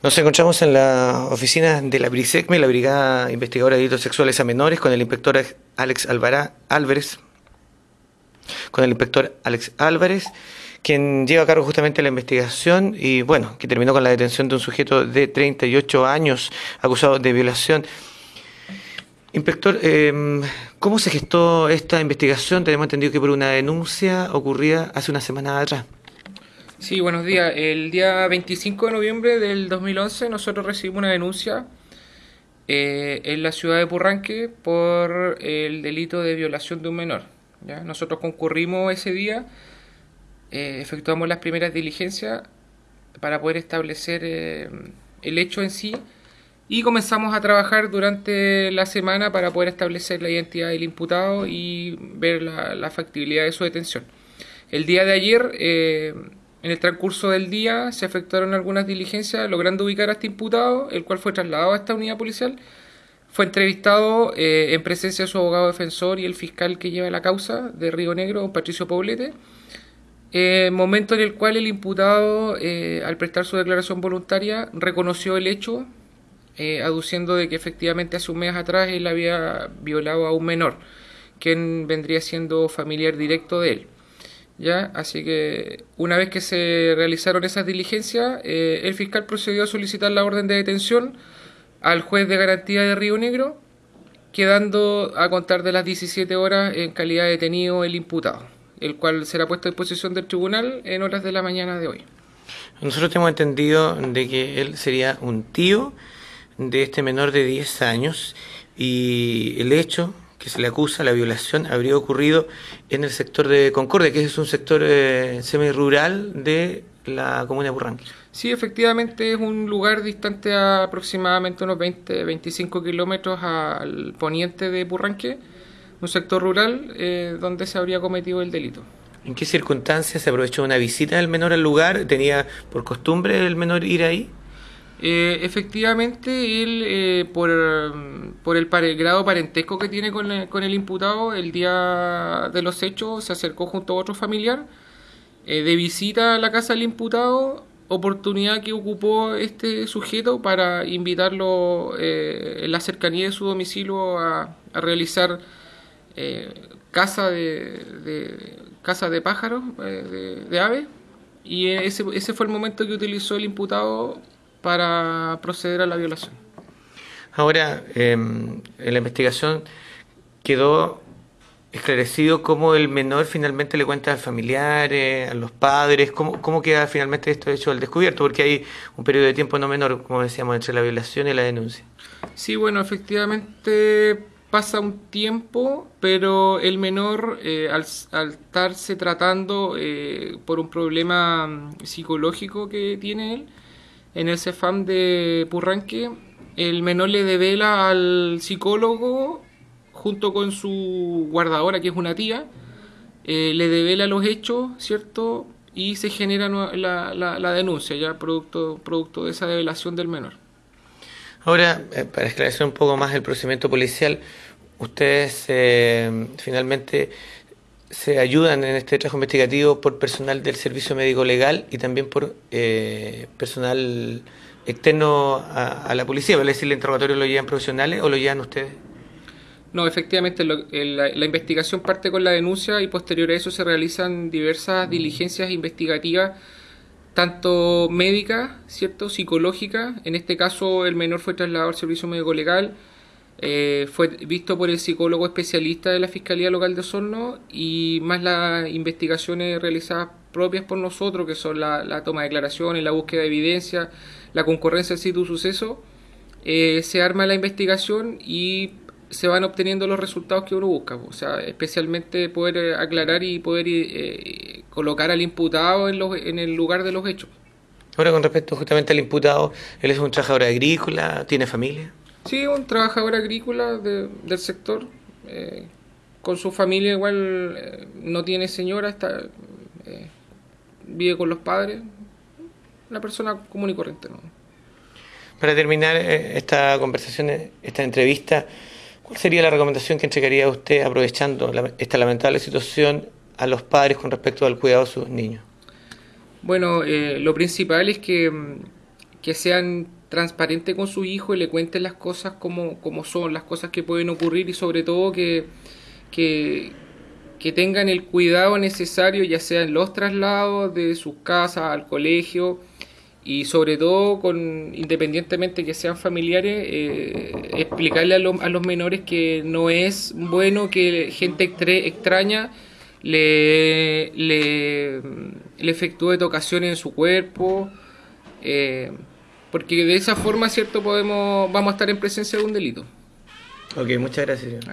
Nos encontramos en la oficina de la BRISECME, la Brigada Investigadora de Delitos Sexuales a Menores, con el inspector Alex Álvarez, con el inspector Alex Álvarez, quien lleva a cargo justamente la investigación y, bueno, que terminó con la detención de un sujeto de 38 años acusado de violación. Inspector, eh, ¿cómo se gestó esta investigación? Tenemos entendido que por una denuncia ocurrida hace una semana atrás. Sí, buenos días. El día 25 de noviembre del 2011 nosotros recibimos una denuncia eh, en la ciudad de Purranque por el delito de violación de un menor. ¿ya? Nosotros concurrimos ese día, eh, efectuamos las primeras diligencias para poder establecer eh, el hecho en sí y comenzamos a trabajar durante la semana para poder establecer la identidad del imputado y ver la, la factibilidad de su detención. El día de ayer en el transcurso del día se efectuaron algunas diligencias logrando ubicar a este imputado, el cual fue trasladado a esta unidad policial. Fue entrevistado eh, en presencia de su abogado defensor y el fiscal que lleva la causa de Río Negro, Patricio Poblete. Eh, momento en el cual el imputado, eh, al prestar su declaración voluntaria, reconoció el hecho, aduciendo de que efectivamente hace un mes atrás él había violado a un menor, quien vendría siendo familiar directo de él. ¿Ya? Así que una vez que se realizaron esas diligencias, eh, el fiscal procedió a solicitar la orden de detención al juez de garantía de Río Negro, quedando a contar de las 17 horas en calidad de detenido el imputado, el cual será puesto a disposición del tribunal en horas de la mañana de hoy. Nosotros tenemos entendido de que él sería un tío de este menor de 10 años y el hecho que se le acusa la violación habría ocurrido en el sector de Concordia, que es un sector eh, semi-rural de la comuna de Burranque. Sí, efectivamente es un lugar distante a aproximadamente unos 20-25 kilómetros al poniente de Burranque, un sector rural eh, donde se habría cometido el delito. ¿En qué circunstancias se aprovechó una visita del menor al lugar? ¿Tenía por costumbre el menor ir ahí? Eh, efectivamente, él, eh, por, por el, grado parentesco que tiene con el, con el, imputado, el día de los hechos se acercó junto a otro familiar eh, de visita a la casa del imputado, oportunidad que ocupó este sujeto para invitarlo en la cercanía de su domicilio a, a realizar caza de, caza de pájaros, de, de aves, y ese, ese fue el momento que utilizó el imputado para proceder a la violación. Ahora, em, en la investigación quedó esclarecido cómo el menor finalmente le cuenta a familiares, a los padres, cómo, cómo queda finalmente esto hecho al descubierto, porque hay un periodo de tiempo no menor, como decíamos, entre la violación y la denuncia. Sí, bueno, efectivamente pasa un tiempo, pero el menor, eh, al, estarse tratando eh, por un problema mm, psicológico que tiene él, en el CEFAM de Purranque, el menor le devela al psicólogo junto con su guardadora, que es una tía, eh, le devela los hechos, ¿cierto? Y se genera la, denuncia, ya producto, producto de esa develación del menor. Ahora, eh, para esclarecer un poco más el procedimiento policial, ustedes eh, finalmente se ayudan en este trabajo investigativo por personal del Servicio Médico Legal y también por eh, personal externo a, la policía. ¿Vale decir, el interrogatorio lo llevan profesionales o lo llevan ustedes? No, efectivamente, la, la, investigación parte con la denuncia y posterior a eso se realizan diversas diligencias investigativas, tanto médicas, ¿cierto? psicológicas. En este caso, el menor fue trasladado al Servicio Médico Legal eh, fue visto por el psicólogo especialista de la Fiscalía Local de Osorno y más las investigaciones realizadas propias por nosotros, que son la, toma de declaraciones, la búsqueda de evidencia, la concurrencia al sitio suceso, eh, se arma la investigación y se van obteniendo los resultados que uno busca, o sea, especialmente poder eh, aclarar y poder colocar al imputado en, los, en el lugar de los hechos. Ahora con respecto justamente al imputado, él es un trabajador agrícola, tiene familia. Sí, un trabajador agrícola del sector. Eh, con su familia igual eh, no tiene señora, está, eh, vive con los padres. Una persona común y corriente. ¿no? Para terminar esta conversación, esta entrevista, ¿cuál sería la recomendación que entregaría usted aprovechando esta lamentable situación a los padres con respecto al cuidado de sus niños? Bueno, lo principal es que que sean transparentes con su hijo y le cuenten las cosas como, como son, las cosas que pueden ocurrir y sobre todo que, que, que tengan el cuidado necesario, ya sea en los traslados de sus casas al colegio y sobre todo, con independientemente que sean familiares, eh, explicarle a, a, los menores que no es bueno que gente extraña le, le, le efectúe tocaciones en su cuerpo. Eh, porque de esa forma, ¿cierto? Podemos, vamos a estar en presencia de un delito. Ok, muchas gracias.